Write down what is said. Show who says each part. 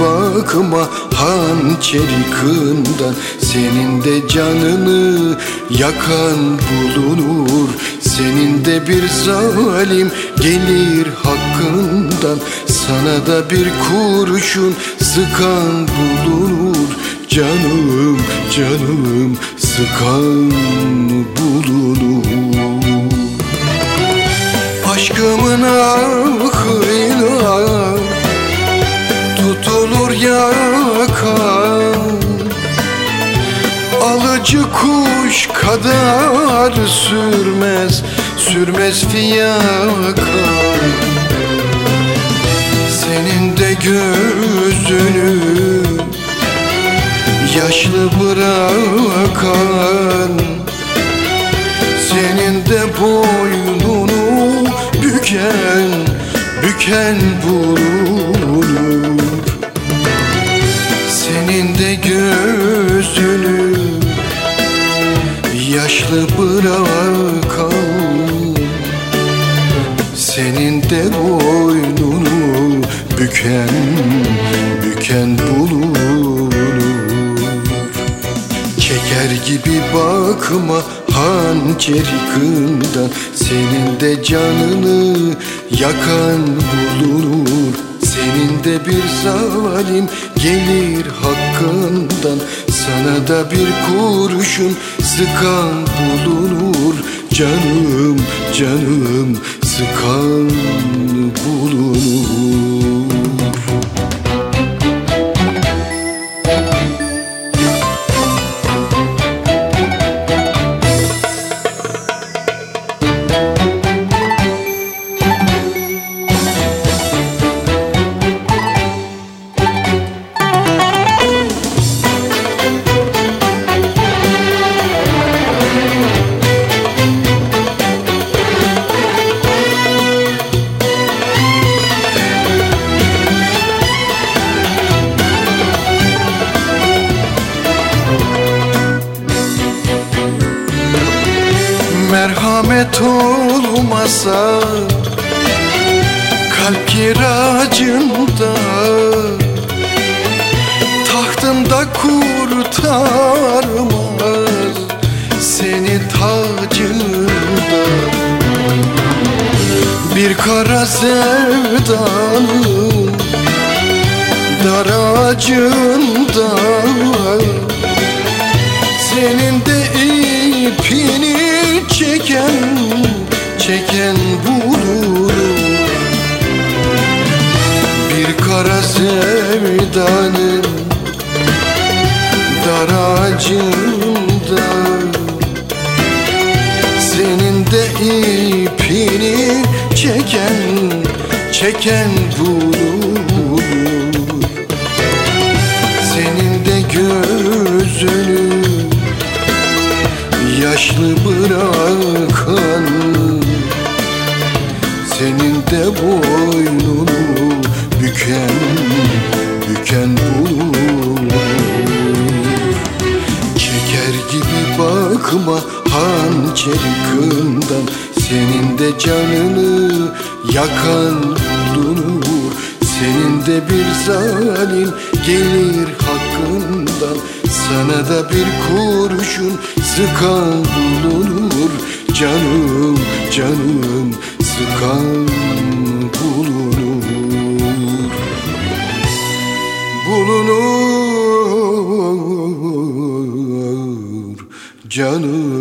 Speaker 1: bakma hançeri kından. Senin de canını yakan bulunur. Senin de bir zalim gelir hakkından. Sana da bir kurşun sıkan bulunur. Canım canım sıkan bulunur. Aşkımın ahıyla yakan Alıcı kuş kadar sürmez, sürmez fiyaka. Senin de gözünü yaşlı bırakan Senin de boynunu büken, büken bulunur Senin de gözünü. Yaşlı bırakan Senin de boynunu büken, büken bulunur. Çeker gibi bakma hançeri kından Senin de canını yakan bulunur Senin de bir zalim gelir hakkından. Sana da bir kurşun sıkan bulunur Canım canım. Sıkan bulunur Merhamet olmasa Kalp kiracında Tahtımda kurtarmaz Seni tacında Bir kara sevdanın Daracında çeken Çeken bulur. Bir kara sevdanın Daracında Senin de ipini çeken Çeken bulur yaşlı bırakan. Senin de boynunu büken, büken bulur Çeker gibi bakma hançeri kından Senin de canını yakan bulunur. Senin de bir zalim gelir hakkından Sana da bir kurşun sıkan bulunur Canım canım sıkan bulunur. Bulunur canım